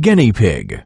guinea pig.